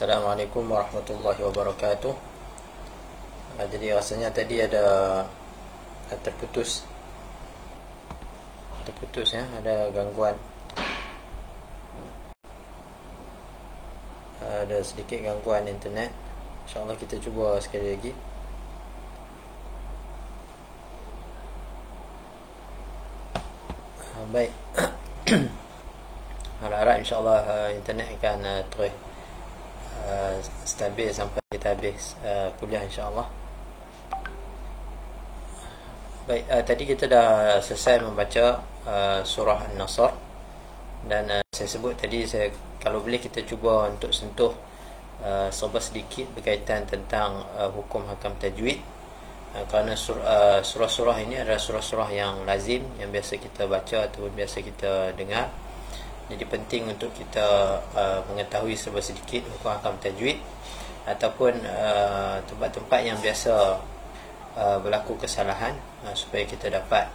Assalamualaikum warahmatullahi wabarakatuh. Uh, jadi rasanya tadi ada terputus terputus ya, ada gangguan. Uh, ada sedikit gangguan internet. Insya-Allah kita cuba sekali lagi. Uh, baik. Harap-harap insya-Allah internet akan terus Uh, stabil sampai kita habis uh, kuliah insyaAllah. Baik, uh, tadi kita dah selesai membaca uh, surah An-Nasr. Dan uh, saya sebut tadi, saya kalau boleh kita cuba untuk sentuh uh, Serba sedikit berkaitan tentang uh, hukum hakam tajwid. Uh, Kerana uh, surah-surah ini adalah surah-surah yang lazim Yang biasa kita baca ataupun biasa kita dengar jadi penting untuk kita uh, mengetahui serba sedikit hukum hakam tajwid ataupun uh, tempat-tempat yang biasa uh, berlaku kesalahan uh, supaya kita dapat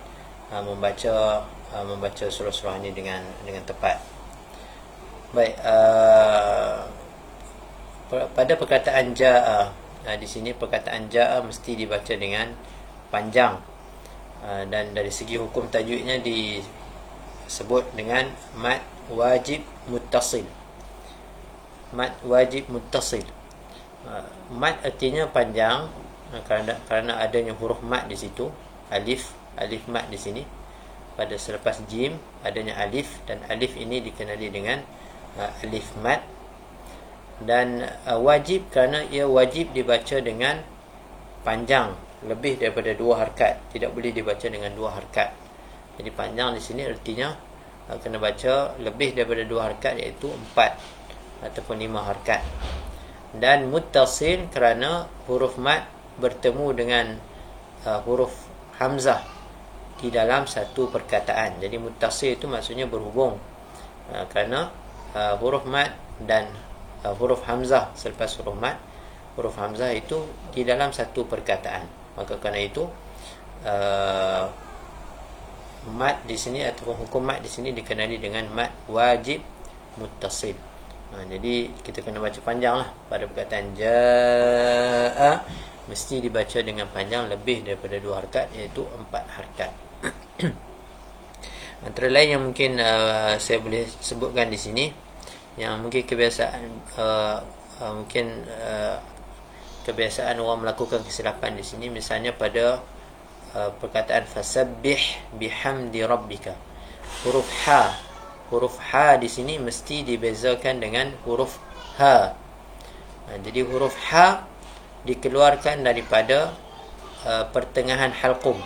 uh, membaca uh, membaca surah-surah ini dengan dengan tepat. Baik, uh, pada perkataan jaa uh, di sini perkataan jaa mesti dibaca dengan panjang uh, dan dari segi hukum tajwidnya disebut dengan mat wajib muttasil. Mat wajib muttasil. Ha, mat artinya panjang. Ha, kerana kerana adanya huruf mat di situ alif alif mat di sini. Pada selepas jim adanya alif dan alif ini dikenali dengan uh, alif mat. Dan uh, wajib kerana ia wajib dibaca dengan panjang lebih daripada dua harkat. Tidak boleh dibaca dengan dua harkat. Jadi panjang di sini artinya Kena baca lebih daripada dua harkat iaitu empat ataupun lima harkat. Dan muttasil kerana huruf mat bertemu dengan uh, huruf hamzah di dalam satu perkataan. Jadi muttasil itu maksudnya berhubung uh, kerana uh, huruf mat dan uh, huruf hamzah selepas huruf mat huruf hamzah itu di dalam satu perkataan. Maka kerana itu uh, mat di sini atau hukum mat di sini dikenali dengan mat wajib muttasil. Ha, jadi kita kena baca panjang lah pada perkataan jaa mesti dibaca dengan panjang lebih daripada dua harkat iaitu empat harkat. Antara lain yang mungkin uh, saya boleh sebutkan di sini yang mungkin kebiasaan uh, uh, mungkin uh, kebiasaan orang melakukan kesilapan di sini misalnya pada Uh, perkataan fasabbih bihamdi rabbika. Huruf ha huruf ha di sini mesti dibezakan dengan huruf ha jadi huruf ha dikeluarkan daripada uh, pertengahan halqum.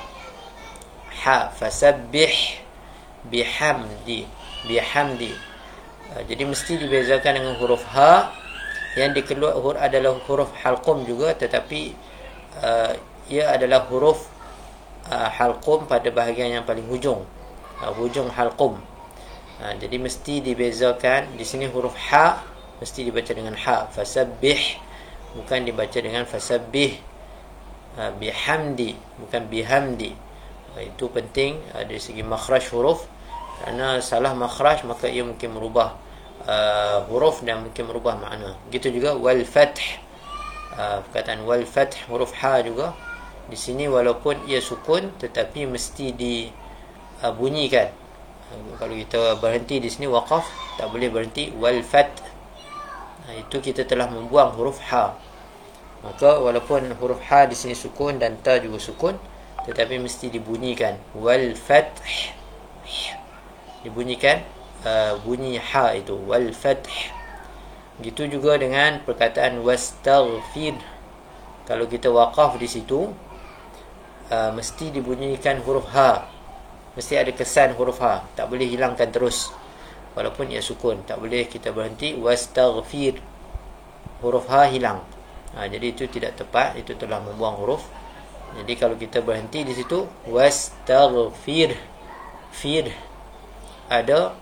Ha fasabbih bihamdi bihamdi. Uh, jadi mesti dibezakan dengan huruf ha yang dikeluar huruf adalah huruf halqum juga tetapi uh, ia adalah huruf uh, halqum pada bahagian yang paling hujung. Uh, hujung halqum. Uh, jadi mesti dibezakan di sini huruf ha mesti dibaca dengan ha. Fasabbih bukan dibaca dengan fasabbih. Uh, bihamdi bukan bihamdi. Uh, itu penting uh, dari segi makhraj huruf. Kerana salah makhraj maka ia mungkin merubah uh, huruf dan mungkin merubah makna. Gitu juga wal fath. Uh, perkataan wal fath huruf ha juga di sini walaupun ia sukun tetapi mesti dibunyikan uh, kalau kita berhenti di sini waqaf tak boleh berhenti. Wal fat. Itu kita telah membuang huruf ha. Maka walaupun huruf ha di sini sukun dan ta juga sukun tetapi mesti dibunyikan. Wal fat. Dibunyikan uh, bunyi ha itu. Wal fat. Gitu juga dengan perkataan wastaghfir. Kalau kita waqaf di situ uh, mesti dibunyikan huruf ha. Mesti ada kesan huruf ha. Tak boleh hilangkan terus. Walaupun ia sukun tak boleh kita berhenti. Wastaghfir. Huruf ha hilang. Ha, jadi itu tidak tepat. Itu telah membuang huruf. Jadi kalau kita berhenti di situ wastaghfir. Fir ada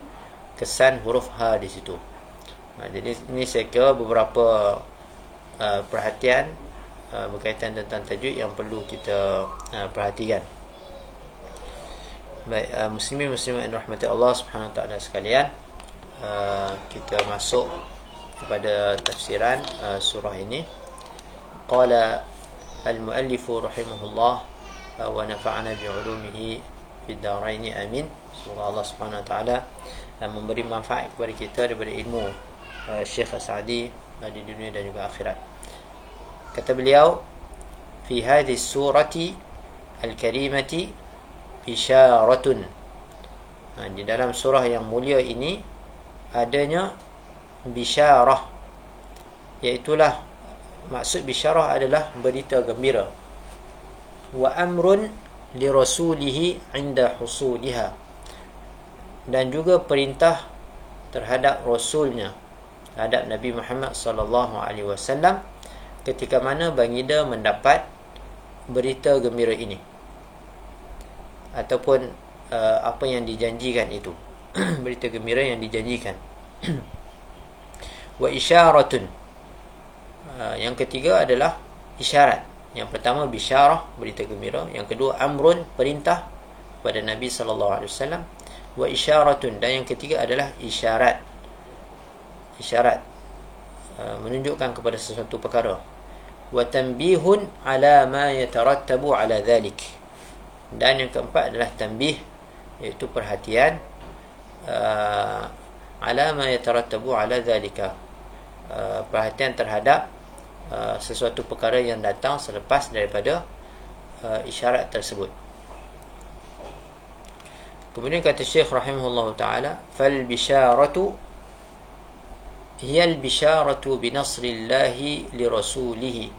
kesan huruf ha di situ. Ha, jadi ini saya kira beberapa uh, perhatian Uh, berkaitan tentang tajuk yang perlu kita uh, perhatikan. Baik, uh, muslimin muslimat yang rahmati Allah Subhanahu taala sekalian, kita masuk kepada tafsiran surah ini. Qala al-muallif rahimahullah wa nafa'ana bi 'ulumihi fid dharain amin. Semoga Allah Subhanahu taala memberi manfaat kepada kita daripada ilmu Syekh Sa'di di dunia dan juga akhirat kata beliau fi hadhihi surati al-karimati isyaratun ha, di dalam surah yang mulia ini adanya bisyarah. Iaitulah maksud bisyarah adalah berita gembira. Wa amrun li rasulihi inda husuliha. Dan juga perintah terhadap rasulnya terhadap Nabi Muhammad sallallahu alaihi wasallam ketika mana baginda mendapat berita gembira ini. Ataupun uh, apa yang dijanjikan itu. Berita gembira yang dijanjikan. Wa isyaratun. Uh, yang ketiga adalah isyarat. Yang pertama bisyarah berita gembira. Yang kedua amrun perintah kepada Nabi sallallahu alaihi wasallam. Wa isyaratun. Dan yang ketiga adalah isyarat. Isyarat uh, menunjukkan kepada sesuatu perkara tanbihun ala ma yatarattabu ala dhalik. Dan yang keempat adalah tanbih iaitu perhatian uh, ala ma yatarattabu ala dhalika. Uh, perhatian terhadap uh, sesuatu perkara yang datang selepas daripada uh, isyarat tersebut. Kemudian kata Syekh rahimahullah taala fal bisyaratu bi nasrillahi li rasulih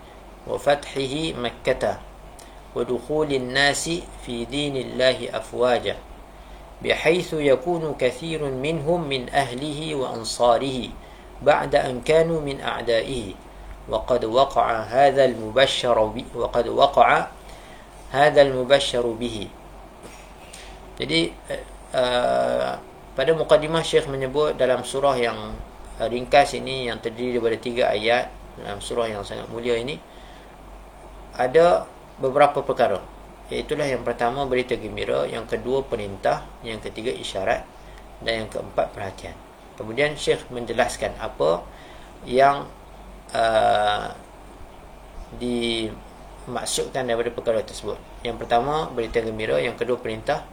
wa fathihi makkah ودخول الناس في دين الله أفواجا بحيث يكون كثير منهم من أهله وأنصاره بعد أن كانوا من أعدائه. وقد وقع هذا المبشر وقد وقع هذا المبشر به. Jadi uh, pada mukadimah Syekh menyebut dalam surah yang ringkas ini yang terdiri daripada tiga ayat dalam surah yang sangat mulia ini ada beberapa perkara. Iaitulah yang pertama berita gembira Yang kedua perintah Yang ketiga isyarat Dan yang keempat perhatian. Kemudian Syekh menjelaskan apa Yang uh, Dimaksudkan daripada perkara tersebut. Yang pertama berita gembira Yang kedua perintah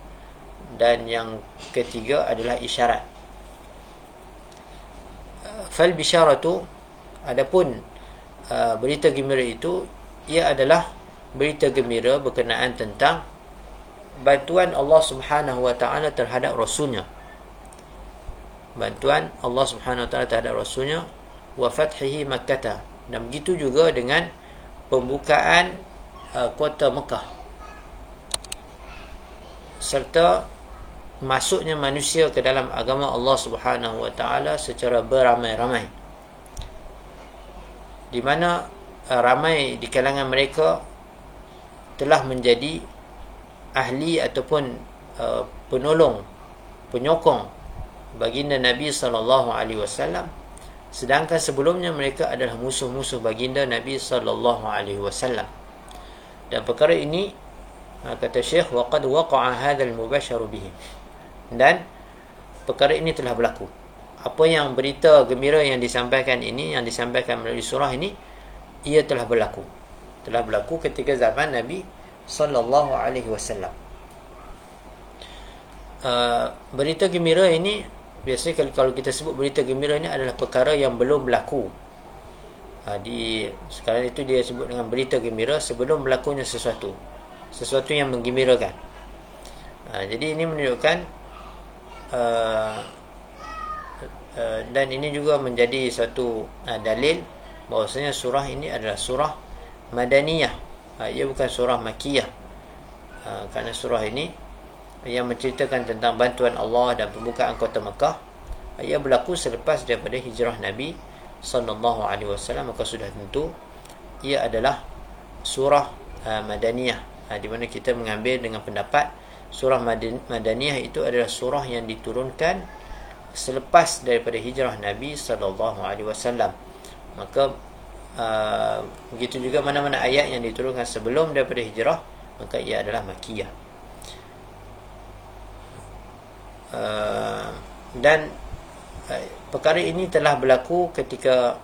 Dan yang ketiga adalah isyarat Fal bisyaratu Adapun uh, Berita gembira itu Ia adalah berita gembira berkenaan tentang bantuan Allah Subhanahu wa taala terhadap rasulnya. Bantuan Allah Subhanahu wa taala terhadap rasulnya wa fathihi makkah. Dan begitu juga dengan pembukaan uh, kota Mekah. Serta masuknya manusia ke dalam agama Allah Subhanahu wa taala secara beramai-ramai. Di mana uh, ramai di kalangan mereka telah menjadi ahli ataupun uh, penolong penyokong baginda Nabi sallallahu alaihi wasallam. Sedangkan sebelumnya mereka adalah musuh-musuh baginda Nabi sallallahu alaihi wasallam. Dan perkara ini uh, kata Syekh waqad waqa'a hadzal mubashshar bihi dan perkara ini telah berlaku apa yang berita gembira yang disampaikan ini yang disampaikan melalui surah ini ia telah berlaku telah berlaku ketika zaman Nabi sallallahu alaihi wasallam. Uh, berita gembira ini biasanya kalau, kita sebut berita gembira ini adalah perkara yang belum berlaku. Uh, di sekarang itu dia sebut dengan berita gembira sebelum berlakunya sesuatu. Sesuatu yang menggembirakan. Uh, jadi ini menunjukkan uh, uh, dan ini juga menjadi satu uh, dalil bahwasanya surah ini adalah surah Madaniyah. Ha, Ia bukan surah Makiyah ha, Kerana surah ini Yang menceritakan tentang bantuan Allah Dan pembukaan kota Mekah ha, Ia berlaku selepas daripada hijrah Nabi Sallallahu Alaihi Wasallam. Maka sudah tentu Ia adalah surah ha, Madaniyah ha, Di mana kita mengambil dengan pendapat Surah Madaniyah itu adalah surah yang diturunkan Selepas daripada hijrah Nabi Sallallahu Alaihi Wasallam Maka uh, begitu juga mana-mana ayat yang diturunkan sebelum daripada hijrah maka ia adalah makiyah uh, dan uh, perkara ini telah berlaku ketika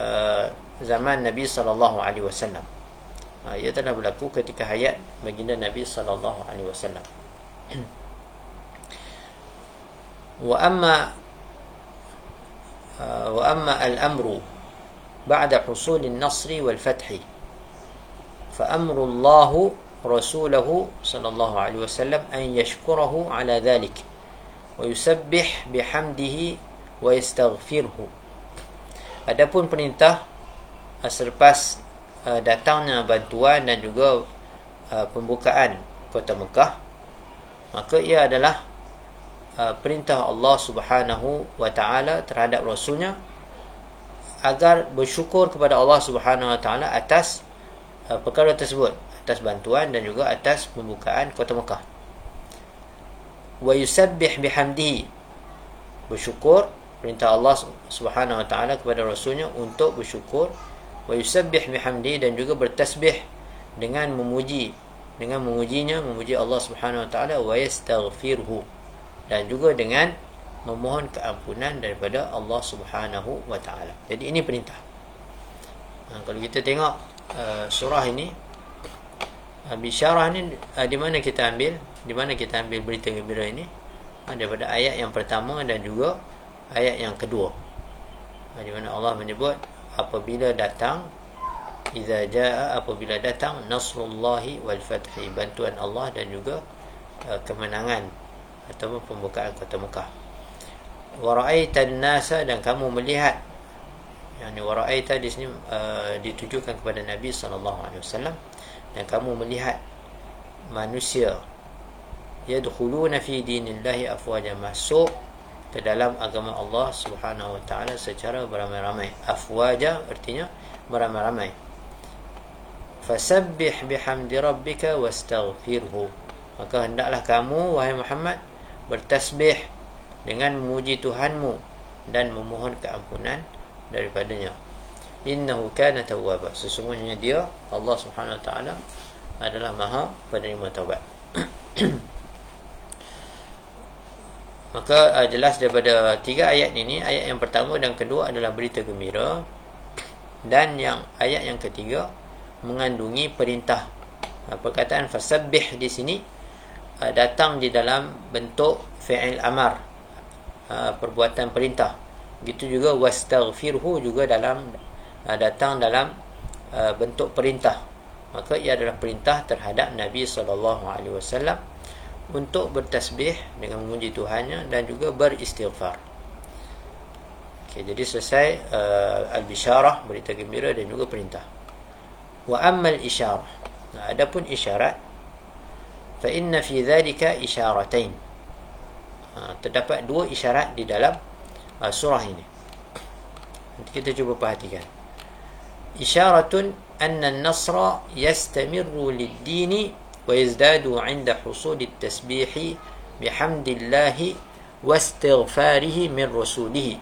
uh, zaman Nabi sallallahu alaihi wasallam. Uh, ia telah berlaku ketika hayat baginda Nabi sallallahu alaihi wasallam. Wa amma uh, wa amma al-amru ba'da husul an-nasr wal-fath. Fa amru Allah rasulahu sallallahu alaihi wasallam an yashkurahu ala dhalik wa yusabbih bihamdihi wa yastaghfirhu adapun perintah uh, selepas uh, datangnya bantuan dan juga uh, pembukaan kota Mekah maka ia adalah uh, perintah Allah Subhanahu wa taala terhadap rasulnya agar bersyukur kepada Allah Subhanahu wa taala atas perkara tersebut atas bantuan dan juga atas pembukaan kota Mekah. Wa yusabbih bihamdihi. Bersyukur perintah Allah Subhanahu wa taala kepada rasulnya untuk bersyukur wa yusabbih bihamdihi dan juga bertasbih dengan memuji dengan memujinya memuji Allah Subhanahu wa taala wa yastaghfirhu dan juga dengan memohon keampunan daripada Allah Subhanahu wa taala. Jadi ini perintah. Ha, kalau kita tengok uh, surah ini Ah, bisyarah ni uh, di mana kita ambil di mana kita ambil berita gembira ini uh, daripada ayat yang pertama dan juga ayat yang kedua uh, di mana Allah menyebut apabila datang idza jaa apabila datang nasrullahi wal fathi bantuan Allah dan juga uh, kemenangan atau pembukaan kota Mekah. Wa ra'aitan nasa dan kamu melihat yang ni wa ra'aita di sini uh, ditujukan kepada Nabi sallallahu alaihi wasallam dan kamu melihat manusia yadkhuluna fi dinillahi afwaja masuk ke dalam agama Allah Subhanahu wa taala secara beramai-ramai. Afwaja artinya beramai-ramai. Fasabbih bihamdi rabbika wastaghfirhu. Maka hendaklah kamu wahai Muhammad bertasbih dengan memuji Tuhanmu dan memohon keampunan daripadanya. Innahu kana tawwaba. Sesungguhnya dia Allah Subhanahu wa taala adalah maha penerima taubat maka uh, jelas daripada tiga ayat ini ayat yang pertama dan kedua adalah berita gembira. Dan yang ayat yang ketiga mengandungi perintah. Uh, perkataan fasabbih di sini uh, datang di dalam bentuk fi'il amar. Uh, perbuatan perintah. Gitu juga wastaghfirhu juga dalam uh, datang dalam uh, bentuk perintah. Maka ia adalah perintah terhadap Nabi wasallam untuk bertasbih dengan memuji Tuhannya dan juga beristighfar. Okay, jadi selesai uh, al-bisyarah berita gembira dan juga perintah. Wa ammal isyarah. Nah, adapun isyarat fa inna fi dhalika isharatain. Uh, ha, terdapat dua isyarat di dalam uh, surah ini. Nanti kita cuba perhatikan. Isyaratun anna an-nasra yastamirru lid-dini ويزداد عند حصول التسبيح بحمد الله واستغفاره من رسوله.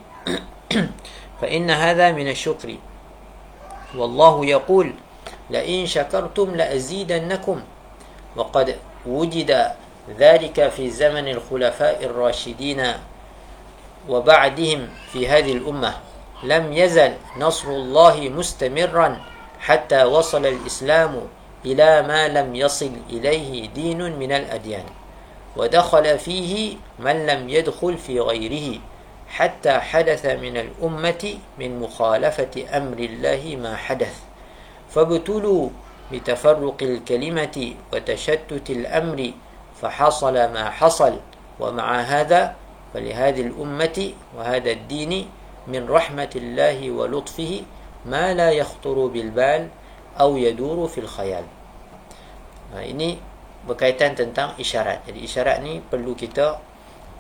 فإن هذا من الشكر. والله يقول لئن شكرتم لأزيدنكم وقد وجد ذلك في زمن الخلفاء الراشدين وبعدهم في هذه الأمة. لم يزل نصر الله مستمرا حتى وصل الإسلام إلى ما لم يصل إليه دين من الأديان ودخل فيه من لم يدخل في غيره حتى حدث من الأمة من مخالفة أمر الله ما حدث. فابتلوا بتفرق الكلمة وتشتت الأمر فحصل ما حصل ومع هذا فلهذه الأمة وهذا الدين min rahmatillahi wa lutfihi ma la yakhturu bil aw yaduru fil khayal. Ha, ini berkaitan tentang isyarat. Jadi isyarat ni perlu kita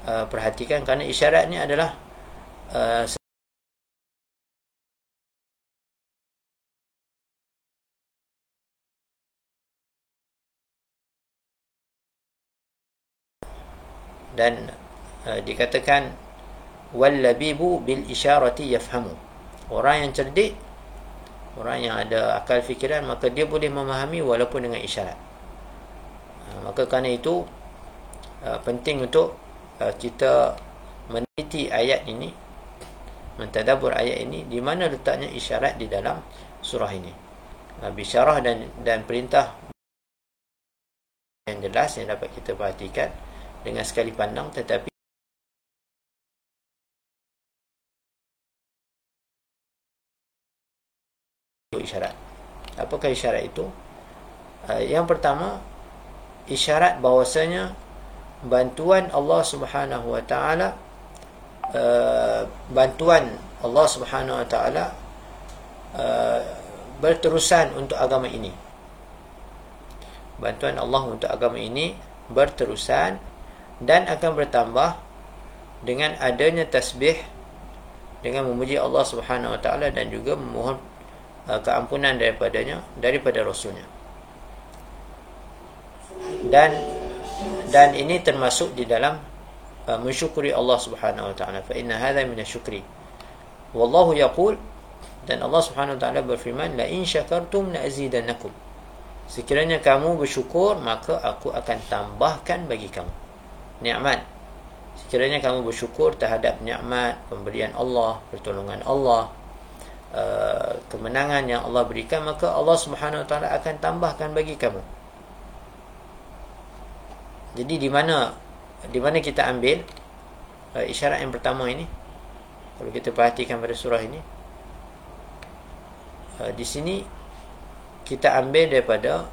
uh, perhatikan kerana isyarat ni adalah uh, dan uh, dikatakan wallabibu bil isyarati yafhamu orang yang cerdik orang yang ada akal fikiran maka dia boleh memahami walaupun dengan isyarat. Ha, maka kerana itu uh, penting untuk uh, kita meneliti ayat ini mentadabur ayat ini di mana letaknya isyarat di dalam surah ini. Bisyarah dan dan perintah yang jelas yang dapat kita perhatikan dengan sekali pandang tetapi isyarat. Apakah isyarat itu? Uh, yang pertama isyarat bahawasanya bantuan Allah Subhanahu wa taala uh, bantuan Allah Subhanahu wa taala uh, berterusan untuk agama ini. Bantuan Allah untuk agama ini berterusan dan akan bertambah dengan adanya tasbih dengan memuji Allah Subhanahu wa taala dan juga memohon uh, keampunan daripadanya daripada rasulnya. Dan dan ini termasuk di dalam uh, mensyukuri Allah Subhanahu wa taala. Fa inna hadha min asyukri wallahu yaqul dan Allah Subhanahu wa taala berfirman la in syakartum la azidannakum. Sekiranya kamu bersyukur maka aku akan tambahkan bagi kamu nikmat. Sekiranya kamu bersyukur terhadap nikmat pemberian Allah pertolongan Allah uh, kemenangan yang Allah berikan maka Allah Subhanahu wa taala akan tambahkan bagi kamu jadi di mana di mana kita ambil uh, isyarat yang pertama ini? Kalau kita perhatikan pada surah ini, uh, di sini kita ambil daripada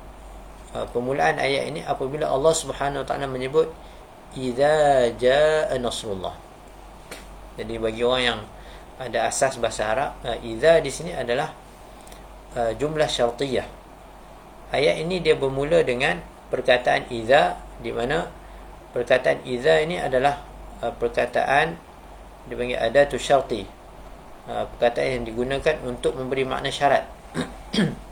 uh, permulaan ayat ini apabila Allah Subhanahu Wa Taala menyebut idza jaa nasrullah. Jadi bagi orang yang ada asas bahasa Arab, uh, idza di sini adalah uh, jumlah syartiyah. Ayat ini dia bermula dengan perkataan idza di mana perkataan idza ini adalah uh, perkataan dipanggil adatu syarti. Uh, perkataan yang digunakan untuk memberi makna syarat.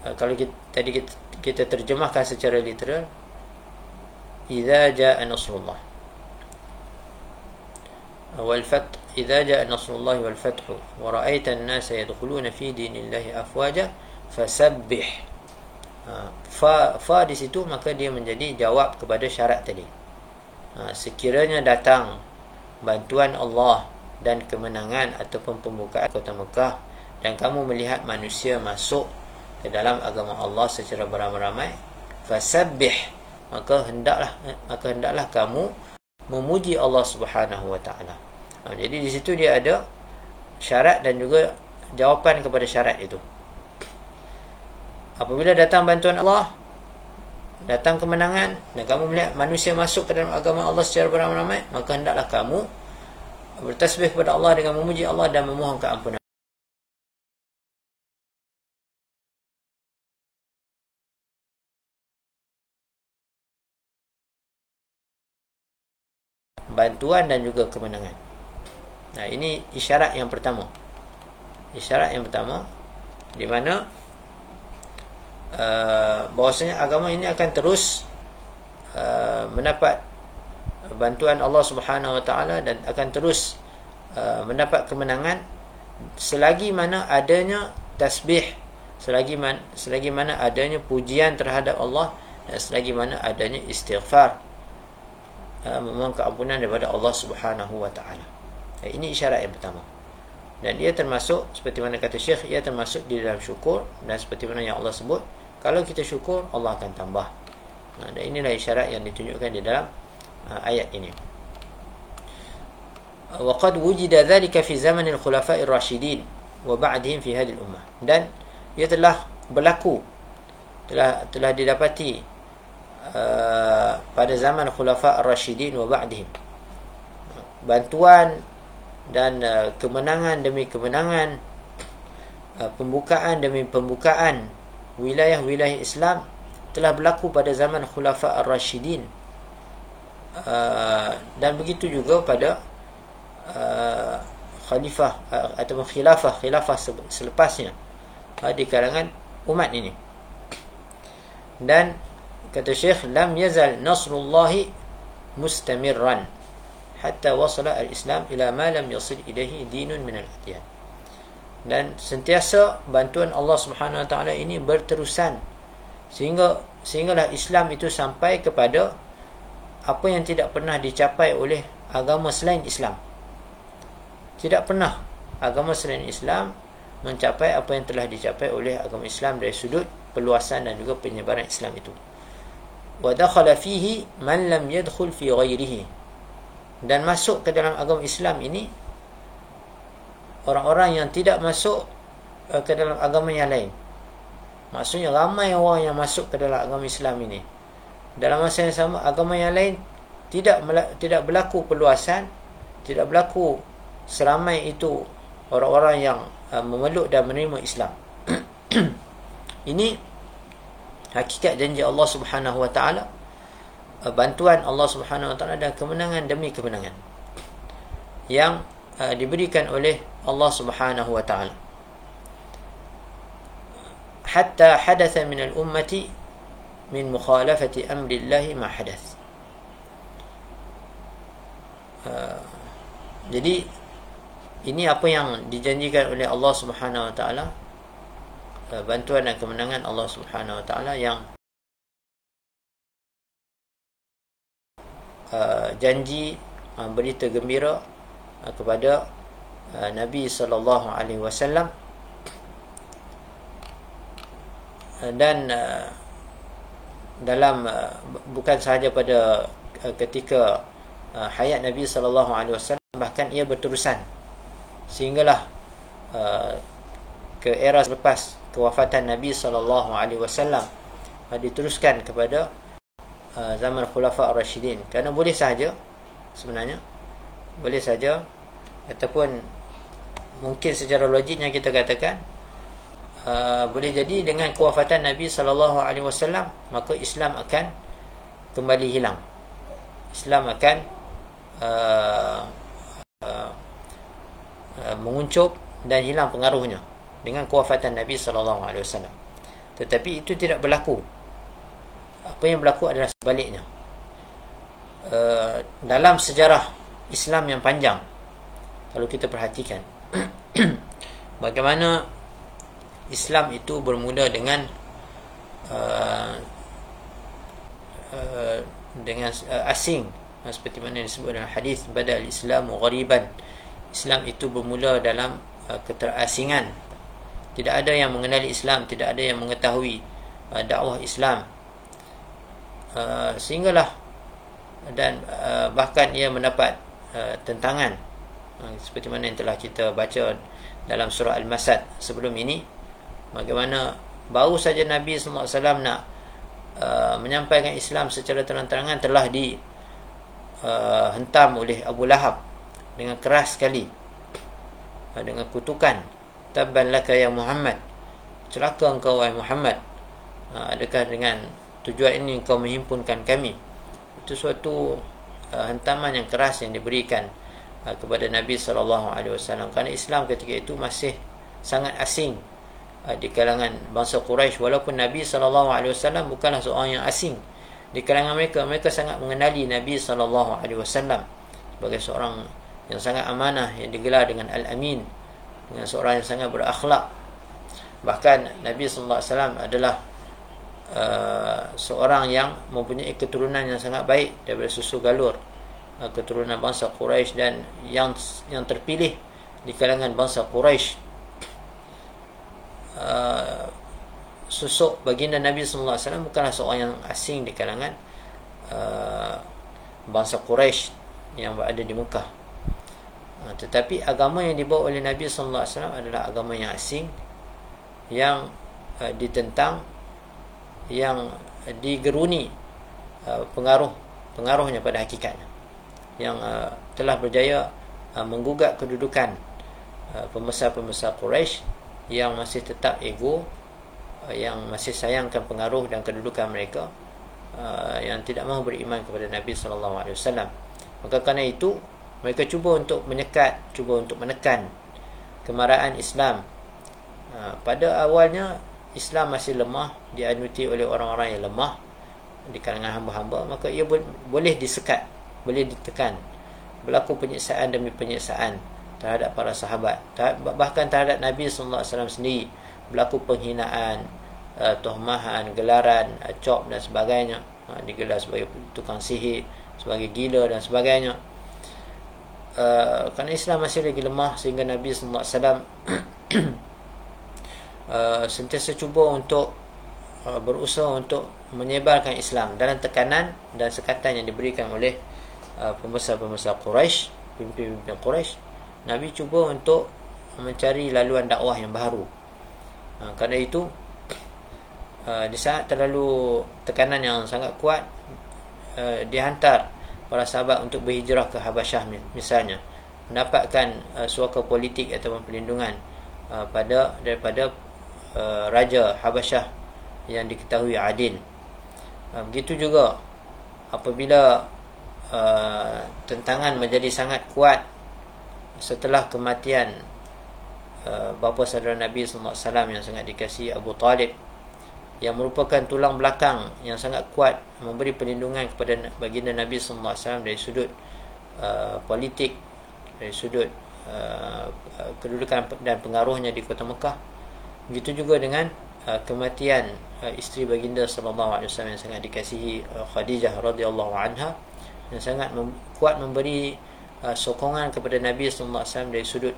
Kalau kita, tadi kita, kita terjemahkan secara literal idza jaa nasrullah idza jaa nasrullah wal fath wa ra'aita an-nasa yadkhuluna fi dinillahi afwaja fasabbih Ha, fa fa di situ maka dia menjadi jawab kepada syarat tadi. sekiranya datang bantuan Allah dan kemenangan ataupun pembukaan kota Mekah dan kamu melihat manusia masuk ke dalam agama Allah secara beramai-ramai fasabbih maka hendaklah maka hendaklah kamu memuji Allah Subhanahu wa taala ha, jadi di situ dia ada syarat dan juga jawapan kepada syarat itu. Apabila datang bantuan Allah datang kemenangan dan kamu melihat manusia masuk ke dalam agama Allah secara beramai-ramai maka hendaklah kamu bertasbih kepada Allah dengan memuji Allah dan memohon keampunan. Bantuan dan juga kemenangan nah ini isyarat yang pertama. Isyarat yang pertama di mana Uh, bahwasanya agama ini akan terus uh, mendapat bantuan Allah Subhanahu Wa Taala dan akan terus uh, mendapat kemenangan selagi mana adanya tasbih selagi mana selagi mana adanya pujian terhadap Allah dan selagi mana adanya istighfar uh, memohon keampunan daripada Allah Subhanahu Wa Taala ini isyarat yang pertama dan ia termasuk seperti mana kata Syekh ia termasuk di dalam syukur dan seperti mana yang Allah sebut kalau kita syukur Allah akan tambah ha, dan inilah isyarat yang ditunjukkan di dalam uh, ayat ini وقد وجد ذلك في زمن الخلفاء الراشدين وبعدهم في هذه الأمة dan ia telah berlaku telah telah didapati uh, pada zaman khulafa ar-rasyidin wa ba'dihim bantuan dan uh, kemenangan demi kemenangan uh, pembukaan demi pembukaan wilayah-wilayah Islam telah berlaku pada zaman Khulafa Ar-Rashidin. Uh, dan begitu juga pada uh, khalifah uh, atau khilafah khilafah selepasnya uh, di kalangan umat ini. Dan kata Syekh lam yazal nasrullahi mustamirran hatta wasala al-islam ila ma lam yasil ilaihi dinun min al-adyan dan sentiasa bantuan Allah Subhanahu Wa Taala ini berterusan sehingga sehinggalah Islam itu sampai kepada apa yang tidak pernah dicapai oleh agama selain Islam. Tidak pernah agama selain Islam mencapai apa yang telah dicapai oleh agama Islam dari sudut perluasan dan juga penyebaran Islam itu. Wa dakhala fihi man lam yadkhul fi ghairihi. Dan masuk ke dalam agama Islam ini orang-orang yang tidak masuk uh, ke dalam agama yang lain. Maksudnya ramai orang yang masuk ke dalam agama Islam ini. Dalam masa yang sama agama yang lain tidak tidak berlaku perluasan, tidak berlaku seramai itu orang-orang yang uh, memeluk dan menerima Islam. ini hakikat janji Allah Subhanahu wa taala uh, bantuan Allah Subhanahu wa taala dan kemenangan demi kemenangan yang uh, diberikan oleh Allah Subhanahu wa taala. Hatta hadatha min al-ummati min mukhalafati amri Allah ma hadath. Uh, jadi ini apa yang dijanjikan oleh Allah Subhanahu Wa Taala? Bantuan dan kemenangan Allah Subhanahu Wa Taala yang uh, janji uh, berita gembira uh, kepada uh, Nabi sallallahu alaihi wasallam. Uh, dan uh, dalam uh, bukan sahaja pada uh, ketika uh, hayat Nabi sallallahu alaihi wasallam bahkan ia berterusan. Sehinggalah uh, ke era selepas kewafatan Nabi sallallahu alaihi wasallam uh, diteruskan kepada uh, zaman khulafa ar-rasyidin kerana boleh saja sebenarnya boleh saja ataupun mungkin secara logiknya kita katakan uh, boleh jadi dengan kewafatan Nabi sallallahu alaihi wasallam maka Islam akan kembali hilang Islam akan uh, uh, Uh, menguncup dan hilang pengaruhnya dengan kewafatan Nabi sallallahu alaihi wasallam. Tetapi itu tidak berlaku. Apa yang berlaku adalah sebaliknya. Uh, dalam sejarah Islam yang panjang kalau kita perhatikan bagaimana Islam itu bermula dengan uh, uh, dengan uh, asing seperti mana disebut dalam hadis badal Islam ghariban Islam itu bermula dalam uh, keterasingan. Tidak ada yang mengenali Islam, tidak ada yang mengetahui uh, dakwah Islam. Uh, sehinggalah dan uh, bahkan ia mendapat uh, tentangan uh, seperti mana yang telah kita baca dalam surah Al-Masad sebelum ini bagaimana baru saja Nabi wasallam nak uh, menyampaikan Islam secara terang-terangan telah di uh, oleh Abu Lahab dengan keras sekali ha, dengan kutukan tabban laka ya Muhammad celaka engkau wahai Muhammad. Ha, adakah dengan tujuan ini engkau menghimpunkan kami. Itu suatu uh, hentaman yang keras yang diberikan uh, kepada Nabi sallallahu alaihi wasallam. Kerana Islam ketika itu masih sangat asing uh, di kalangan bangsa Quraisy. Walaupun Nabi sallallahu alaihi wasallam bukanlah seorang yang asing di kalangan mereka mereka sangat mengenali Nabi sallallahu alaihi wasallam sebagai seorang yang sangat amanah yang digelar dengan Al-Amin dengan seorang yang sangat berakhlak. Bahkan Nabi sallallahu alaihi wasallam adalah uh, seorang yang mempunyai keturunan yang sangat baik daripada susu galur. Uh, keturunan bangsa Quraisy dan yang yang terpilih di kalangan bangsa Quraisy uh, susuk baginda Nabi sallallahu alaihi wasallam bukanlah seorang yang asing di kalangan uh, bangsa Quraisy yang berada di Mekah. Ha, tetapi agama yang dibawa oleh Nabi sallallahu alaihi wasallam adalah agama yang asing yang uh, ditentang yang digeruni uh, pengaruh pengaruhnya pada hakikatnya yang uh, telah berjaya uh, menggugat kedudukan uh, pembesar-pembesar Quraisy yang masih tetap ego uh, yang masih sayangkan pengaruh dan kedudukan mereka uh, yang tidak mahu beriman kepada Nabi sallallahu alaihi wasallam. Maka kerana itu mereka cuba untuk menyekat cuba untuk menekan kemarahan Islam. Ha, pada awalnya Islam masih lemah dianuti oleh orang-orang yang lemah di kalangan hamba-hamba maka ia boleh disekat boleh ditekan. Berlaku penyiksaan demi penyiksaan terhadap para sahabat. Bahkan terhadap Nabi sallallahu alaihi wasallam sendiri berlaku penghinaan uh, tuhmahan gelaran uh, cop dan sebagainya. Uh, digelar sebagai tukang sihir sebagai gila dan sebagainya. Uh, kerana Islam masih lagi lemah sehingga Nabi SAW uh, sentiasa cuba untuk uh, berusaha untuk menyebarkan Islam dalam tekanan dan sekatan yang diberikan oleh uh, pembesar-pembesar Quraisy, pemimpin-pemimpin Quraisy. Nabi cuba untuk mencari laluan dakwah yang baru. Uh, kerana itu uh, di saat terlalu tekanan yang sangat kuat uh, dihantar para sahabat untuk berhijrah ke Habasyah misalnya mendapatkan uh, suaka politik ataupun perlindungan uh, pada daripada uh, raja Habasyah yang diketahui adil uh, begitu juga apabila uh, tentangan menjadi sangat kuat setelah kematian uh, bapa saudara Nabi wasallam yang sangat dikasihi Abu Talib yang merupakan tulang belakang yang sangat kuat memberi perlindungan kepada baginda Nabi wasallam dari sudut uh, politik dari sudut uh, kedudukan dan pengaruhnya di kota Mekah begitu juga dengan uh, kematian uh, isteri baginda sallallahu alaihi wasallam yang sangat dikasihi uh, Khadijah radhiyallahu anha yang sangat mem- kuat memberi uh, sokongan kepada Nabi sallallahu alaihi wasallam dari sudut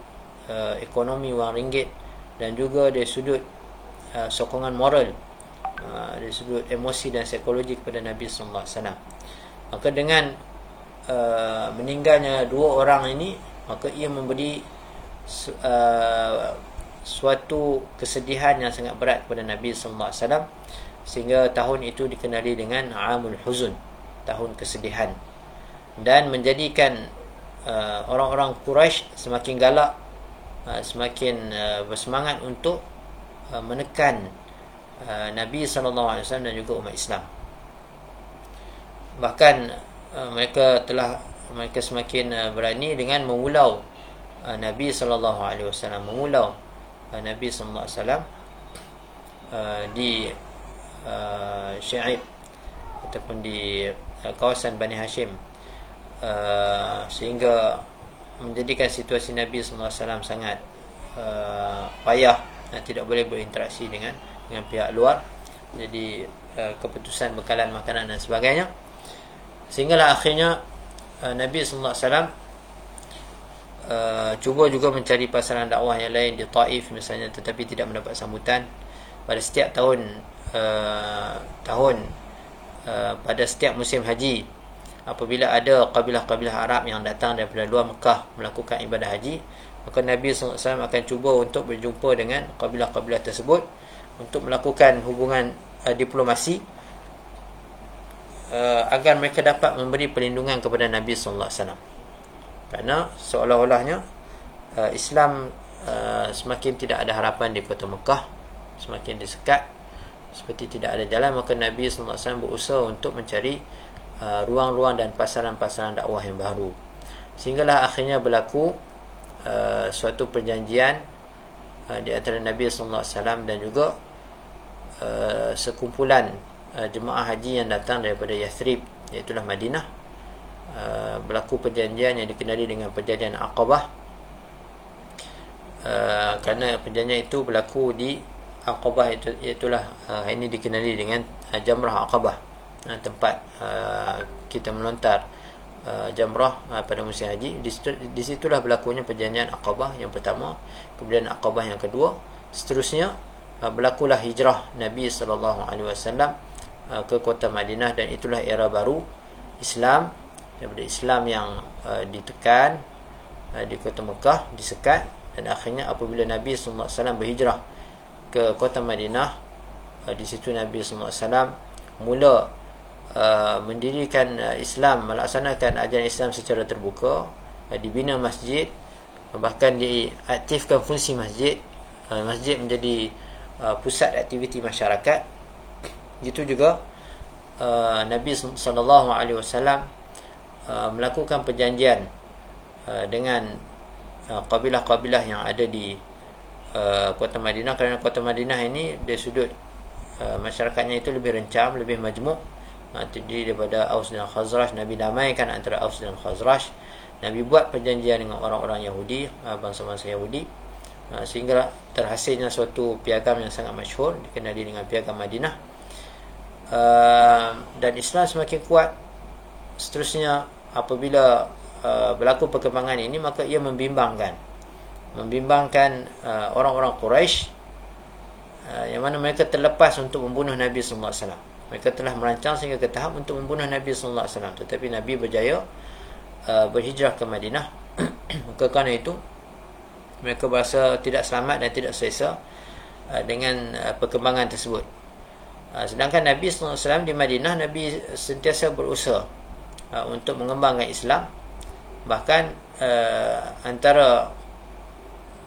uh, ekonomi wang ringgit dan juga dari sudut uh, sokongan moral Ah, dari sudut emosi dan psikologi kepada Nabi sallallahu alaihi wasallam. Maka dengan uh, meninggalnya dua orang ini, maka ia memberi uh, suatu kesedihan yang sangat berat kepada Nabi sallallahu alaihi wasallam sehingga tahun itu dikenali dengan Amul Huzun, tahun kesedihan. Dan menjadikan uh, orang-orang Quraisy semakin galak, uh, semakin uh, bersemangat untuk uh, menekan Uh, Nabi SAW dan juga umat Islam Bahkan uh, mereka telah mereka semakin uh, berani dengan mengulau Nabi SAW Mengulau Nabi SAW di Syaib ataupun di kawasan Bani Hashim. Sehingga menjadikan situasi Nabi SAW sangat payah dan tidak boleh berinteraksi dengan dengan pihak luar. Jadi uh, keputusan bekalan makanan dan sebagainya. Sehinggalah akhirnya uh, Nabi wasallam uh, cuba juga mencari pasaran dakwah yang lain di Taif misalnya tetapi tidak mendapat sambutan pada setiap tahun uh, tahun uh, pada setiap musim haji apabila ada kabilah-kabilah Arab yang datang daripada luar Mekah melakukan ibadah haji maka Nabi SAW akan cuba untuk berjumpa dengan kabilah-kabilah tersebut untuk melakukan hubungan uh, diplomasi uh, agar mereka dapat memberi perlindungan kepada Nabi sallallahu alaihi wasallam. Kerana seolah-olahnya uh, Islam uh, semakin tidak ada harapan di kota Mekah, semakin disekat seperti tidak ada jalan maka Nabi wasallam berusaha untuk mencari uh, ruang-ruang dan pasaran-pasaran dakwah yang baru. Sehinggalah akhirnya berlaku uh, suatu perjanjian Uh, di antara Nabi wasallam dan juga uh, sekumpulan uh, jemaah haji yang datang daripada Yathrib iaitu Madinah uh, berlaku perjanjian yang dikenali dengan perjanjian Aqabah. Uh, kerana perjanjian itu berlaku di Aqabah itu iaitulah uh, ini dikenali dengan uh, Jamrah Aqabah uh, tempat uh, kita melontar uh, jamrah uh, pada musim haji. Di, situ, di situlah berlakunya perjanjian Aqabah yang pertama kemudian Aqabah yang kedua. Seterusnya uh, berlakulah hijrah Nabi wasallam uh, ke kota Madinah dan itulah era baru Islam daripada Islam yang uh, ditekan uh, di kota Mekah disekat dan akhirnya apabila Nabi wasallam berhijrah ke kota Madinah uh, di situ Nabi wasallam mula Uh, mendirikan uh, Islam melaksanakan ajaran Islam secara terbuka uh, dibina masjid bahkan diaktifkan fungsi masjid uh, masjid menjadi uh, pusat aktiviti masyarakat. Itu juga uh, Nabi sallallahu alaihi wasallam uh, melakukan perjanjian uh, dengan uh, kabilah-kabilah yang ada di uh, kota Madinah. Kerana kota Madinah ini dari sudut uh, masyarakatnya itu lebih rencam lebih majmuk. Terdiri daripada Aus dan Khazraj Nabi damaikan antara Aus dan Khazraj. Nabi buat perjanjian dengan orang-orang Yahudi ha, bangsa-bangsa Yahudi. Sehingga terhasilnya suatu piagam yang sangat masyhur dikenali dengan piagam Madinah. Uh, dan Islam semakin kuat seterusnya apabila uh, berlaku perkembangan ini maka ia membimbangkan. Membimbangkan uh, orang-orang Quraisy uh, yang mana mereka terlepas untuk membunuh Nabi sallallahu alaihi wasallam. Mereka telah merancang sehingga ke tahap untuk membunuh Nabi sallallahu alaihi wasallam. Tetapi Nabi berjaya uh, berhijrah ke Madinah. Maka kerana itu mereka berasa tidak selamat dan tidak selesa uh, dengan uh, perkembangan tersebut. Uh, sedangkan Nabi sallallahu alaihi wasallam di Madinah Nabi sentiasa berusaha uh, untuk mengembangkan Islam. Bahkan uh, antara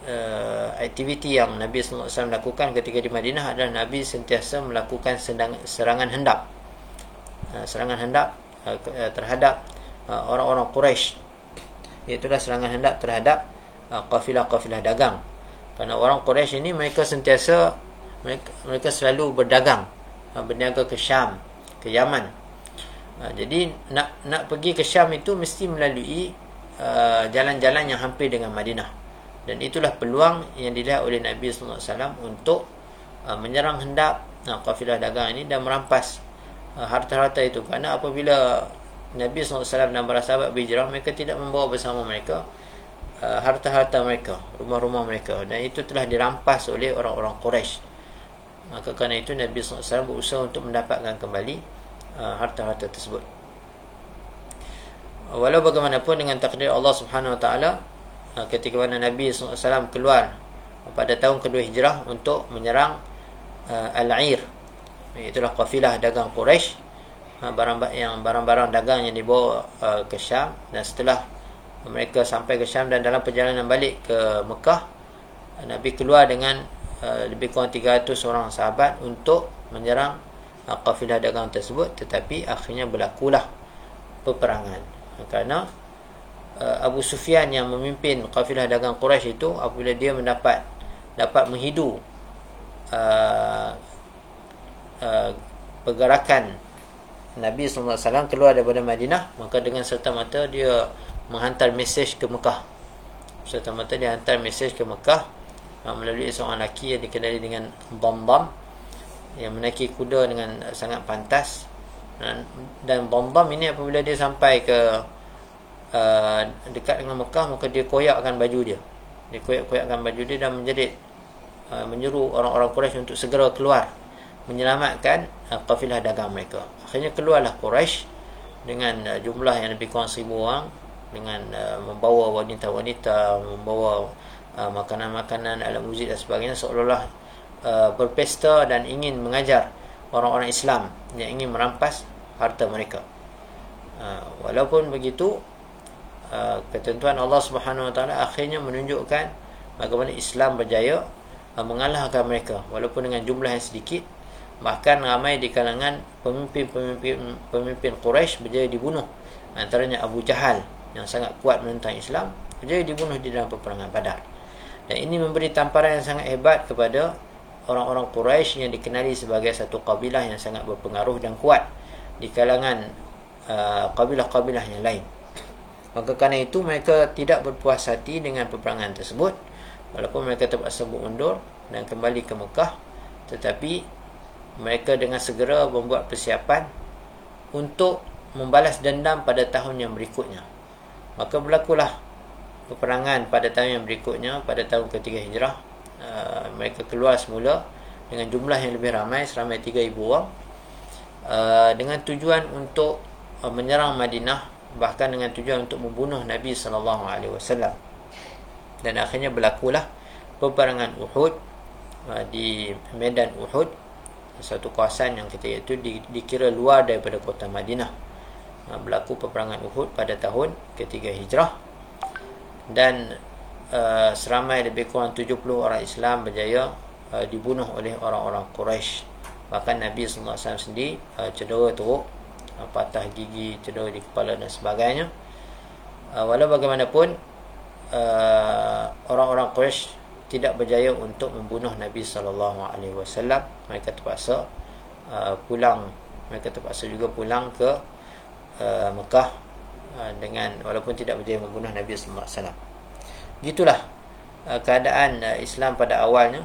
uh, aktiviti yang Nabi wasallam lakukan ketika di Madinah adalah Nabi sentiasa melakukan sedang, serangan hendap uh, serangan hendap uh, terhadap uh, orang-orang Quraisy. Iaitu serangan hendap terhadap uh, kafilah-kafilah dagang. Kerana orang Quraisy ini mereka sentiasa mereka, mereka selalu berdagang uh, berniaga ke Syam ke Yaman Ha, jadi nak nak pergi ke Syam itu mesti melalui uh, jalan-jalan uh, yang hampir dengan Madinah. Dan itulah peluang yang dilihat oleh Nabi sallallahu alaihi wasallam untuk uh, menyerang hendak uh, kafilah dagang ini dan merampas uh, harta-harta itu. Kerana apabila Nabi sallallahu alaihi wasallam dan para sahabat berhijrah, mereka tidak membawa bersama mereka uh, harta-harta mereka, rumah-rumah mereka dan itu telah dirampas oleh orang-orang Quraisy. Maka kerana itu Nabi sallallahu alaihi wasallam berusaha untuk mendapatkan kembali Uh, harta-harta tersebut. Walau bagaimanapun dengan takdir Allah Subhanahu Wa Taala uh, ketika mana Nabi SAW keluar pada tahun kedua hijrah untuk menyerang uh, Al-Air itulah kafilah dagang Quraisy yang barang-barang dagang yang dibawa ke Syam dan setelah mereka sampai ke Syam dan dalam perjalanan balik ke Mekah Nabi keluar dengan lebih kurang 300 orang sahabat untuk menyerang kafilah dagang tersebut tetapi akhirnya berlakulah peperangan. Kerana uh, Abu Sufyan yang memimpin kafilah dagang Quraisy itu apabila dia mendapat dapat menghidu uh, uh, pergerakan Nabi SAW keluar daripada Madinah maka dengan serta-merta dia menghantar mesej ke Mekah. Serta-merta dia hantar mesej ke Mekah melalui seorang lelaki yang dikenali dengan Bambam yang menaiki kuda dengan sangat pantas. Dan, bom-bom ini apabila dia sampai ke uh, dekat dengan Mekah maka dia koyakkan baju dia. Dia koyak-koyakkan baju dia dan menjadi uh, menyuruh orang-orang Quraisy untuk segera keluar menyelamatkan uh, kafilah dagang mereka. Akhirnya keluarlah Quraisy dengan uh, jumlah yang lebih kurang seribu orang dengan uh, membawa wanita-wanita membawa uh, makanan-makanan alat muzik dan sebagainya. Seolah-olah Uh, berpesta dan ingin mengajar orang-orang Islam yang ingin merampas harta mereka. Uh, walaupun begitu uh, ketentuan Allah Subhanahu Wa Taala akhirnya menunjukkan bagaimana Islam berjaya uh, mengalahkan mereka walaupun dengan jumlah yang sedikit. Bahkan ramai di kalangan pemimpin-pemimpin pemimpin Quraisy berjaya dibunuh. Antaranya Abu Jahal yang sangat kuat menentang Islam berjaya dibunuh di dalam peperangan Badar. Dan ini memberi tamparan yang sangat hebat kepada orang-orang Quraisy yang dikenali sebagai satu kabilah yang sangat berpengaruh dan kuat di kalangan uh, kabilah-kabilah yang lain. Maka kerana itu mereka tidak berpuas hati dengan peperangan tersebut walaupun mereka terpaksa berundur dan kembali ke Mekah tetapi mereka dengan segera membuat persiapan untuk membalas dendam pada tahun yang berikutnya. Maka berlakulah peperangan pada tahun yang berikutnya pada tahun ketiga Hijrah Uh, mereka keluar semula dengan jumlah yang lebih ramai seramai 3000 orang. Uh, dengan tujuan untuk uh, menyerang Madinah bahkan dengan tujuan untuk membunuh Nabi sallallahu alaihi wasallam. Dan akhirnya berlakulah peperangan Uhud uh, di medan Uhud. Satu kawasan yang ketika itu di, dikira luar daripada kota Madinah. Uh, berlaku peperangan Uhud pada tahun ketiga hijrah. Dan uh, seramai lebih kurang 70 orang Islam berjaya uh, dibunuh oleh orang-orang Quraisy. Bahkan Nabi SAW sendiri uh, cedera teruk, uh, patah gigi, cedera di kepala dan sebagainya. Uh, walau bagaimanapun uh, orang-orang Quraisy tidak berjaya untuk membunuh Nabi wasallam. Mereka terpaksa uh, pulang, mereka terpaksa juga pulang ke uh, Mekah uh, dengan walaupun tidak berjaya membunuh Nabi wasallam. Gitulah uh, keadaan uh, Islam pada awalnya.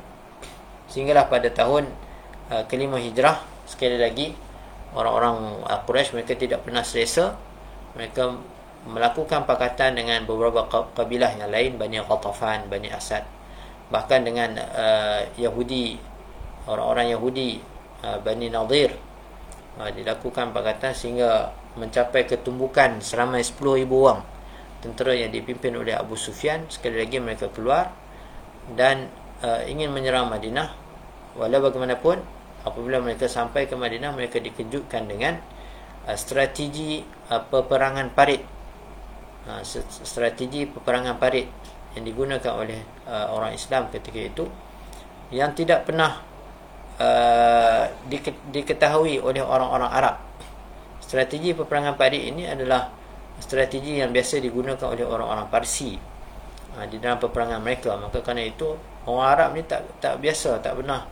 Sehinggalah pada tahun uh, kelima hijrah sekali lagi orang-orang Quraisy mereka tidak pernah selesa. Mereka melakukan pakatan dengan beberapa kabilah yang lain Bani Ghatafan, Bani Asad. Bahkan dengan uh, Yahudi orang-orang Yahudi uh, Bani Nadir. Uh, dilakukan pakatan sehingga mencapai ketumbukan seramai 10,000 orang tentera yang dipimpin oleh Abu Sufyan sekali lagi mereka keluar dan uh, ingin menyerang Madinah. Walau bagaimanapun apabila mereka sampai ke Madinah mereka dikejutkan dengan uh, strategi uh, peperangan parit. Uh, strategi peperangan parit yang digunakan oleh uh, orang Islam ketika itu yang tidak pernah uh, diketahui oleh orang-orang Arab. Strategi peperangan parit ini adalah strategi yang biasa digunakan oleh orang-orang Parsi. Ha, di dalam peperangan mereka. Maka kerana itu orang Arab ni tak tak biasa tak pernah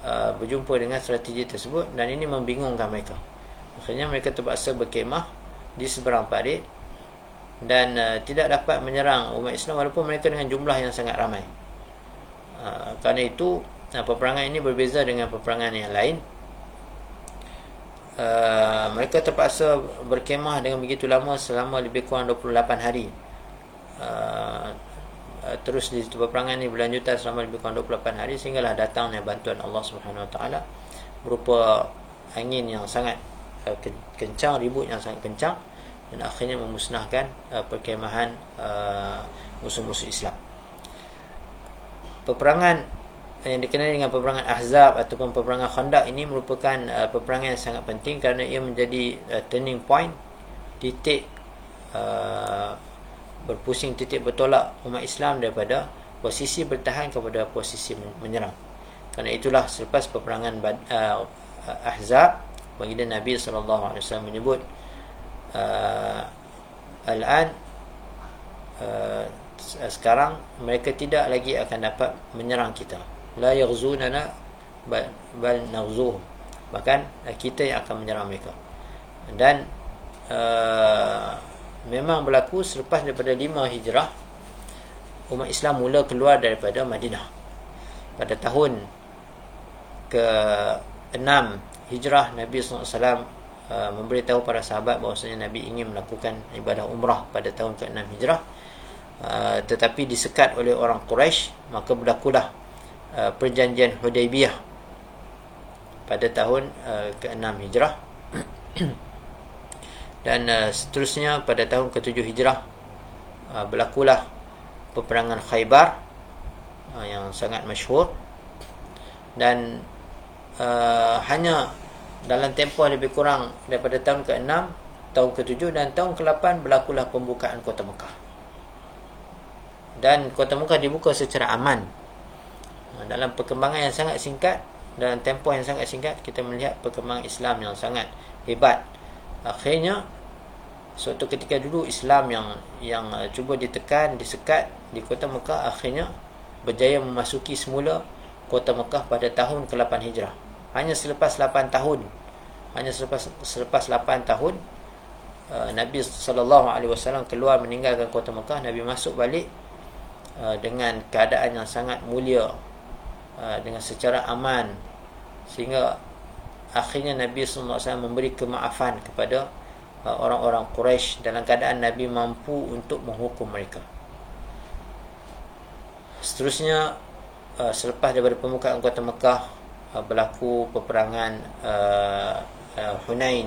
uh, berjumpa dengan strategi tersebut dan ini membingungkan mereka. Akhirnya mereka terpaksa berkemah di seberang parit dan uh, tidak dapat menyerang umat Islam walaupun mereka dengan jumlah yang sangat ramai. Uh, kerana itu uh, peperangan ini berbeza dengan peperangan yang lain uh, mereka terpaksa berkemah dengan begitu lama selama lebih kurang 28 hari. Uh, uh, terus di peperangan ini berlanjutan selama lebih kurang 28 hari sehinggalah datangnya bantuan Allah Subhanahu Wa Taala berupa angin yang sangat uh, kencang, ribut yang sangat kencang dan akhirnya memusnahkan uh, perkemahan uh, musuh-musuh Islam. Peperangan yang dikenali dengan peperangan Ahzab ataupun peperangan Khandaq ini merupakan uh, peperangan yang sangat penting kerana ia menjadi uh, turning point titik uh, berpusing titik bertolak umat Islam daripada posisi bertahan kepada posisi menyerang. Kerana itulah selepas peperangan uh, Ahzab baginda Nabi sallallahu alaihi wasallam menyebut uh, al-an uh, sekarang mereka tidak lagi akan dapat menyerang kita la yaghzunana bal, bal naghzuhum bahkan eh, kita yang akan menyerang mereka. Dan uh, memang berlaku selepas daripada lima hijrah umat Islam mula keluar daripada Madinah. Pada tahun ke enam hijrah Nabi SAW uh, memberitahu para sahabat bahawasanya Nabi ingin melakukan ibadah umrah pada tahun ke enam hijrah. Uh, tetapi disekat oleh orang Quraisy maka berlakulah Uh, perjanjian Hudaybiyah pada tahun uh, ke-6 Hijrah. Dan uh, seterusnya pada tahun ke-7 Hijrah berlakulah peperangan Khaybar yang sangat masyhur. Dan uh, hanya dalam tempoh lebih kurang daripada tahun ke-6 tahun ke-7 dan tahun ke-8 berlakulah pembukaan kota Mekah. Dan kota Mekah dibuka secara aman dalam perkembangan yang sangat singkat dalam tempoh yang sangat singkat kita melihat perkembangan Islam yang sangat hebat. Akhirnya suatu ketika dulu Islam yang yang uh, cuba ditekan disekat di kota Mekah akhirnya berjaya memasuki semula kota Mekah pada tahun ke-8 Hijrah. Hanya selepas 8 tahun hanya selepas selepas 8 tahun uh, Nabi sallallahu alaihi wasallam keluar meninggalkan kota Mekah. Nabi masuk balik uh, dengan keadaan yang sangat mulia Ah, dengan secara aman sehingga akhirnya Nabi SAW memberi kemaafan kepada uh, orang-orang Quraisy dalam keadaan Nabi mampu untuk menghukum mereka. Seterusnya uh, selepas daripada pembukaan kota Mekah berlaku peperangan Hunain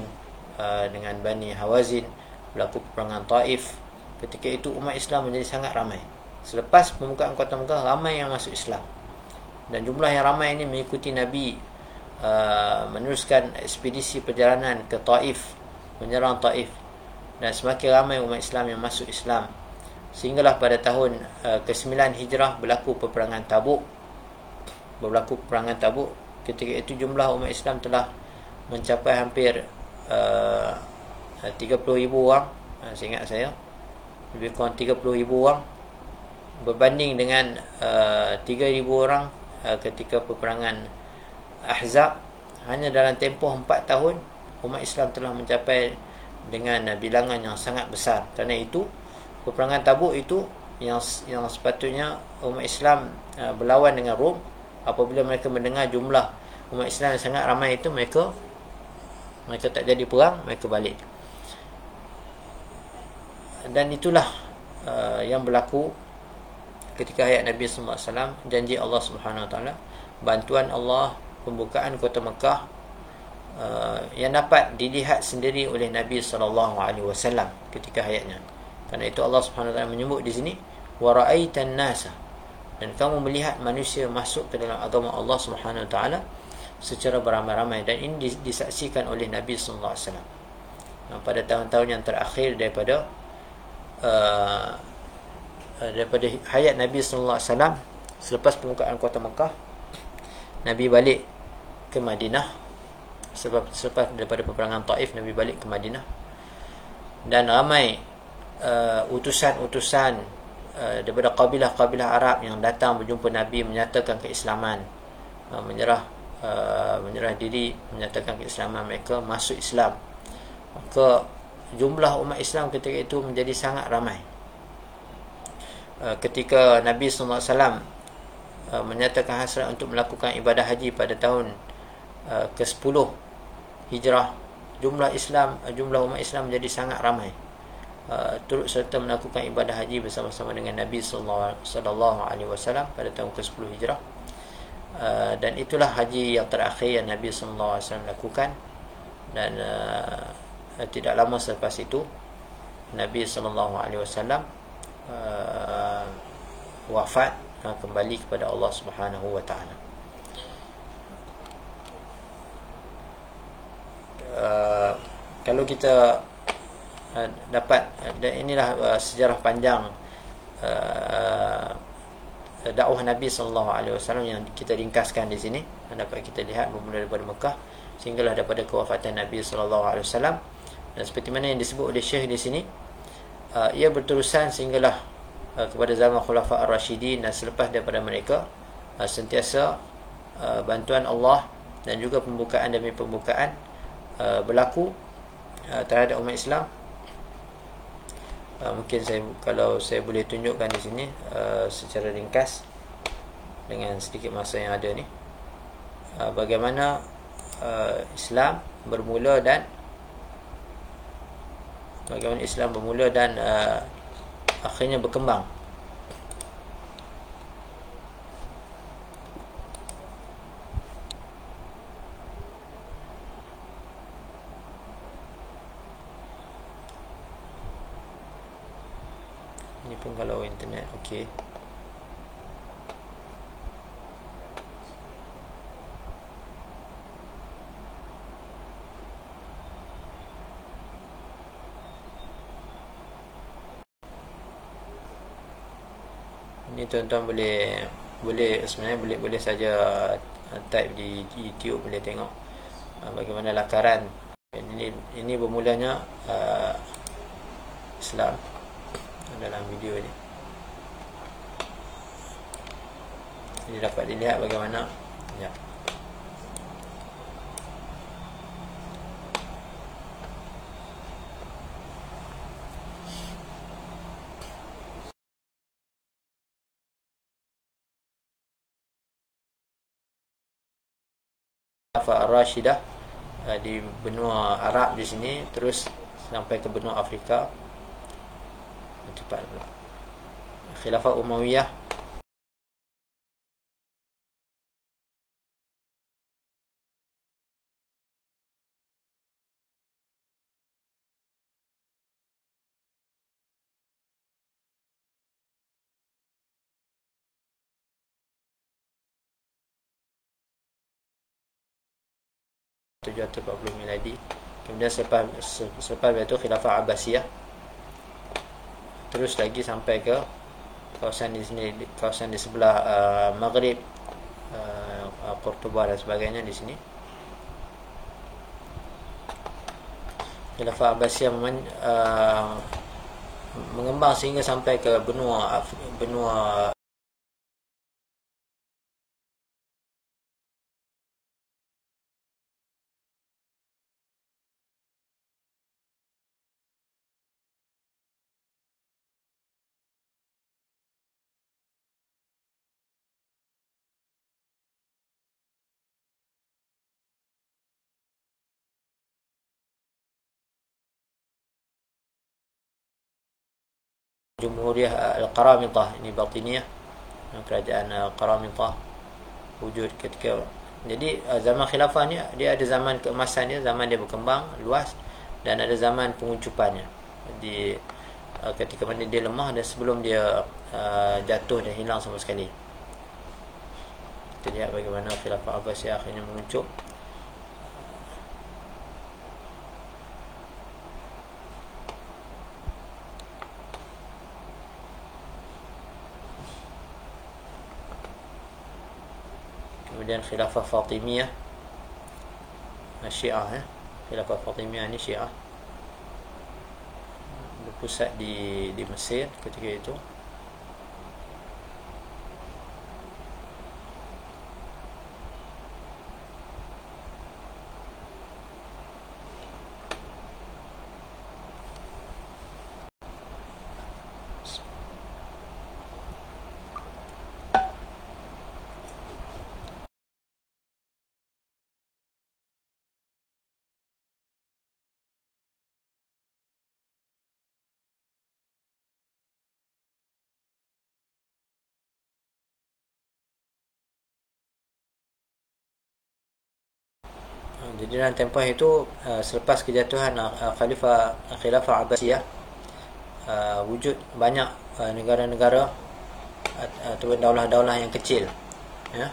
dengan Bani Hawazin, berlaku peperangan Taif. Ketika itu umat Islam menjadi sangat ramai. Selepas pembukaan kota Mekah ramai yang masuk Islam dan jumlah yang ramai ini mengikuti Nabi uh, meneruskan ekspedisi perjalanan ke Taif menyerang Taif. Dan semakin ramai umat Islam yang masuk Islam. Sehinggalah pada tahun uh, ke-9 Hijrah berlaku peperangan Tabuk. Berlaku peperangan Tabuk. Ketika itu jumlah umat Islam telah mencapai hampir uh, 30,000 orang. Uh, saya ingat saya. Lebih kurang 30,000 orang. Berbanding dengan uh, 3,000 orang uh, ketika peperangan Ahzab hanya dalam tempoh 4 tahun umat Islam telah mencapai dengan bilangan yang sangat besar. Kerana itu peperangan Tabuk itu yang yang sepatutnya umat Islam uh, berlawan dengan Rom apabila mereka mendengar jumlah umat Islam yang sangat ramai itu mereka mereka tak jadi perang mereka balik. Dan itulah uh, yang berlaku ketika hayat Nabi sallallahu alaihi wasallam janji Allah Subhanahu wa taala bantuan Allah pembukaan kota Mekah uh, yang dapat dilihat sendiri oleh Nabi sallallahu alaihi wasallam ketika hayatnya kerana itu Allah Subhanahu wa taala menyebut di sini wa ra'aitan nasa dan kamu melihat manusia masuk ke dalam agama Allah Subhanahu wa taala secara beramai-ramai. Dan ini disaksikan oleh Nabi sallallahu alaihi wasallam. Pada tahun-tahun yang terakhir daripada uh, daripada hayat Nabi sallallahu alaihi wasallam selepas pembukaan kota Mekah Nabi balik ke Madinah. Sebab selepas daripada peperangan Taif Nabi balik ke Madinah. Dan ramai uh, utusan-utusan uh, daripada kabilah-kabilah Arab yang datang berjumpa Nabi menyatakan keislaman. Uh, menyerah uh, menyerah diri menyatakan keislaman mereka masuk Islam. Maka jumlah umat Islam ketika itu menjadi sangat ramai. Uh, ketika Nabi SAW uh, menyatakan hasrat untuk melakukan ibadah haji pada tahun uh, ke-10 Hijrah, jumlah Islam, jumlah umat Islam menjadi sangat ramai. Turut serta melakukan ibadah haji bersama-sama dengan Nabi sallallahu alaihi wasallam pada tahun ke-10 Hijrah. Dan itulah haji yang terakhir yang Nabi sallallahu alaihi wasallam lakukan dan tidak lama selepas itu Nabi sallallahu alaihi wasallam uh, wafat uh, kembali kepada Allah Subhanahu wa taala. Uh, kalau kita uh, dapat dan inilah uh, sejarah panjang uh, dakwah Nabi sallallahu alaihi wasallam yang kita ringkaskan di sini dapat kita lihat bermula daripada Mekah sehinggalah daripada kewafatan Nabi sallallahu alaihi wasallam dan seperti mana yang disebut oleh Syekh di sini uh, ia berterusan sehinggalah uh, kepada zaman Khulafa Ar-Rashidin dan selepas daripada mereka uh, sentiasa uh, bantuan Allah dan juga pembukaan demi pembukaan uh, berlaku uh, terhadap umat Islam. Uh, mungkin saya kalau saya boleh tunjukkan di sini uh, secara ringkas dengan sedikit masa yang ada ni uh, bagaimana uh, Islam bermula dan bagaimana Islam bermula dan uh, akhirnya berkembang? Ini pun kalau internet okey ni tuan-tuan boleh boleh sebenarnya boleh boleh saja uh, type di YouTube boleh tengok uh, bagaimana lakaran. Ini ini bermulanya uh, Islam dalam video ini ini dapat dilihat bagaimana. Ya Khilafah Ar-Rashidah uh, di benua Arab di sini terus sampai ke benua Afrika. Cepat Khilafah Umayyah puluh miladi kemudian selepas selepas itu khilafah Abbasiyah. Terus lagi sampai ke kawasan di sini kawasan di sebelah uh, Maghrib uh, Cordoba dan sebagainya di sini. Khilafah Abbasiyah uh, mengembang sehingga sampai ke benua benua Jumhuriyah Al-Qaramithah ini batiniyah. Kerajaan Qaramithah wujud ketika jadi zaman khilafah ni dia ada zaman keemasan dia zaman dia berkembang luas dan ada zaman penguncupannya di ketika mana dia lemah dan sebelum dia jatuh dan hilang sama sekali. Kita lihat bagaimana khilafah Abbasiyah akhirnya menguncup kemudian khilafah Fatimiyah Syiah eh? khilafah Fatimiyah ni Syiah berpusat di di Mesir ketika itu dalam tempoh itu uh, selepas kejatuhan uh, khalifah khilafah Abbasiyah uh, wujud banyak negara-negara atau daulah-daulah yang kecil ya.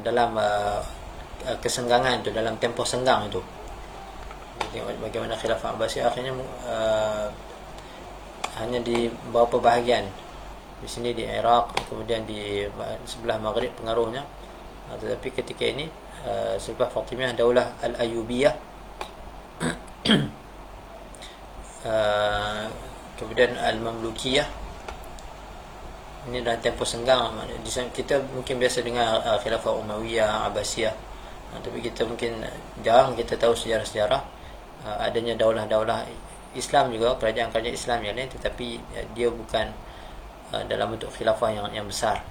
Dalam kesenggangan itu dalam tempoh senggang itu. Bagaimana khilafah Abbasiyah akhirnya hanya di beberapa bahagian di sini di Iraq kemudian di sebelah Maghrib pengaruhnya tetapi ketika ini Uh, sebab Fatimah Daulah Al-Ayubiyah. Uh, kemudian Al-Mamlukiyah. Ini dalam tempoh senggang kita mungkin biasa dengar uh, Khilafah Umayyah, Abbasiyah. Uh, tapi kita mungkin jarang kita tahu sejarah-sejarah. Uh, adanya daulah-daulah Islam juga kerajaan-kerajaan Islam yang lain tetapi uh, dia bukan uh, dalam bentuk khilafah yang yang besar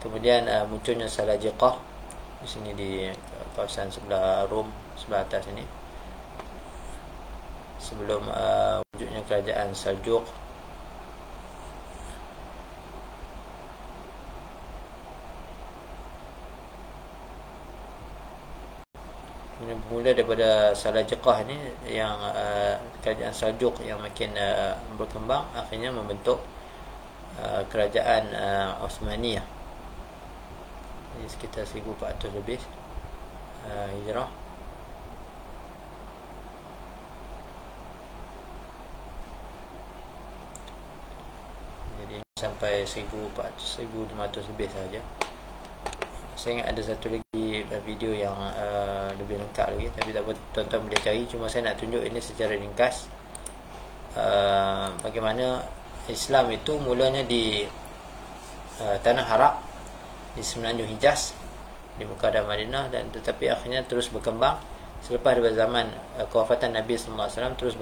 kemudian uh, munculnya Salajiqah di sini di kawasan sebelah Rom sebelah atas ini. Sebelum uh, wujudnya kerajaan Saljuk bermula daripada Salajiqah ini yang uh, kerajaan Saljuk yang makin uh, berkembang akhirnya membentuk uh, kerajaan uh, Osmaniyah sekitar 1400 lebih uh, hijrah. Jadi sampai 1400 1500 lebih saja saya ingat ada satu lagi video yang uh, lebih lengkap lagi tapi tak apa tuan-tuan boleh cari. Cuma saya nak tunjuk ini secara ringkas. Uh, bagaimana Islam itu mulanya di uh, tanah Arab di semenanjung Hijaz di Mekah dan Madinah dan tetapi akhirnya terus berkembang. Selepas zaman uh, kewafatan Nabi sallallahu alaihi wasallam terus